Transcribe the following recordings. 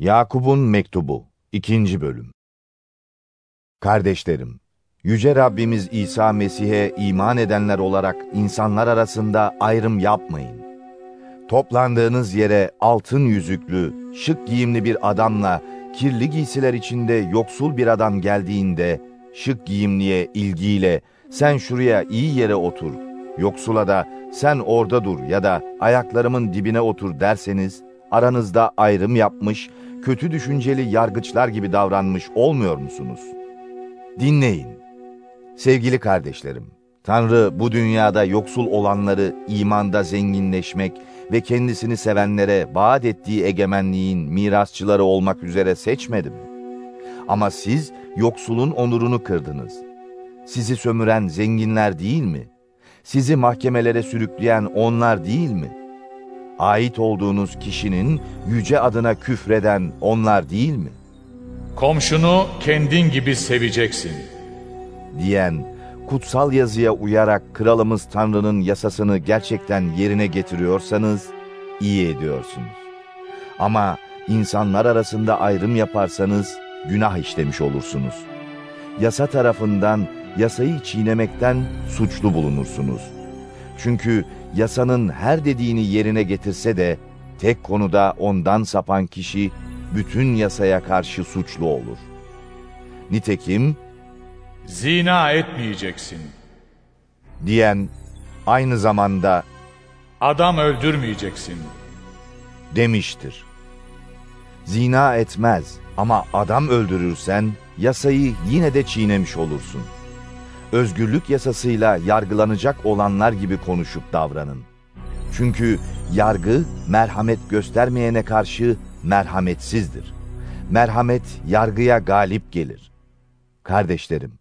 Yakub'un Mektubu 2. Bölüm Kardeşlerim, Yüce Rabbimiz İsa Mesih'e iman edenler olarak insanlar arasında ayrım yapmayın. Toplandığınız yere altın yüzüklü, şık giyimli bir adamla kirli giysiler içinde yoksul bir adam geldiğinde, şık giyimliye ilgiyle sen şuraya iyi yere otur, yoksula da sen orada dur ya da ayaklarımın dibine otur derseniz, aranızda ayrım yapmış, kötü düşünceli yargıçlar gibi davranmış olmuyor musunuz? Dinleyin. Sevgili kardeşlerim, Tanrı bu dünyada yoksul olanları imanda zenginleşmek ve kendisini sevenlere vaat ettiği egemenliğin mirasçıları olmak üzere seçmedi mi? Ama siz yoksulun onurunu kırdınız. Sizi sömüren zenginler değil mi? Sizi mahkemelere sürükleyen onlar değil mi? Ait olduğunuz kişinin yüce adına küfreden onlar değil mi? Komşunu kendin gibi seveceksin. Diyen kutsal yazıya uyarak kralımız Tanrı'nın yasasını gerçekten yerine getiriyorsanız iyi ediyorsunuz. Ama insanlar arasında ayrım yaparsanız günah işlemiş olursunuz. Yasa tarafından yasayı çiğnemekten suçlu bulunursunuz. Çünkü yasanın her dediğini yerine getirse de tek konuda ondan sapan kişi bütün yasaya karşı suçlu olur. Nitekim zina etmeyeceksin diyen aynı zamanda adam öldürmeyeceksin demiştir. Zina etmez ama adam öldürürsen yasayı yine de çiğnemiş olursun.'' Özgürlük yasasıyla yargılanacak olanlar gibi konuşup davranın. Çünkü yargı merhamet göstermeyene karşı merhametsizdir. Merhamet yargıya galip gelir. Kardeşlerim,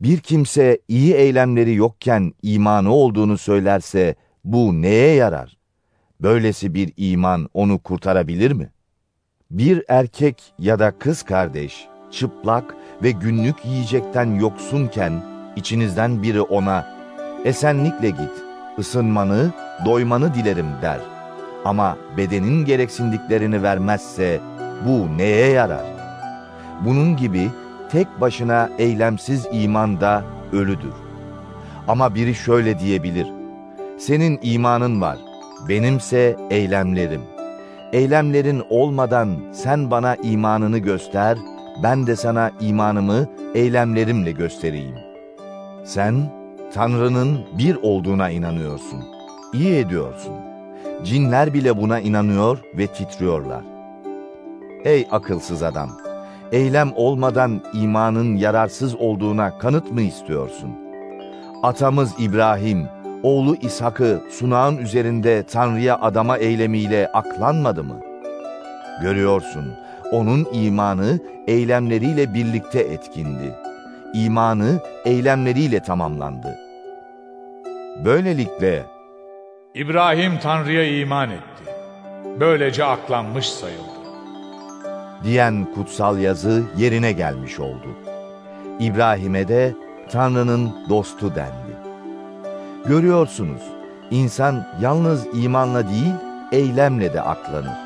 bir kimse iyi eylemleri yokken imanı olduğunu söylerse bu neye yarar? Böylesi bir iman onu kurtarabilir mi? Bir erkek ya da kız kardeş çıplak ve günlük yiyecekten yoksunken içinizden biri ona esenlikle git, ısınmanı, doymanı dilerim der. Ama bedenin gereksindiklerini vermezse bu neye yarar? Bunun gibi tek başına eylemsiz iman da ölüdür. Ama biri şöyle diyebilir. Senin imanın var, benimse eylemlerim. Eylemlerin olmadan sen bana imanını göster, ben de sana imanımı eylemlerimle göstereyim. Sen Tanrı'nın bir olduğuna inanıyorsun. İyi ediyorsun. Cinler bile buna inanıyor ve titriyorlar. Ey akılsız adam! Eylem olmadan imanın yararsız olduğuna kanıt mı istiyorsun? Atamız İbrahim, oğlu İshak'ı sunağın üzerinde Tanrı'ya adama eylemiyle aklanmadı mı? Görüyorsun, onun imanı eylemleriyle birlikte etkindi.'' İmanı eylemleriyle tamamlandı. Böylelikle İbrahim Tanrı'ya iman etti. Böylece aklanmış sayıldı. Diyen kutsal yazı yerine gelmiş oldu. İbrahim'e de Tanrı'nın dostu dendi. Görüyorsunuz, insan yalnız imanla değil, eylemle de aklanır.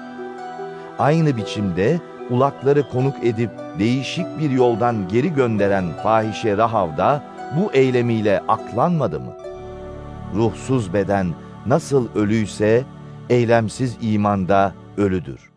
Aynı biçimde ulakları konuk edip değişik bir yoldan geri gönderen fahişe Rahav da bu eylemiyle aklanmadı mı? Ruhsuz beden nasıl ölüyse eylemsiz imanda ölüdür.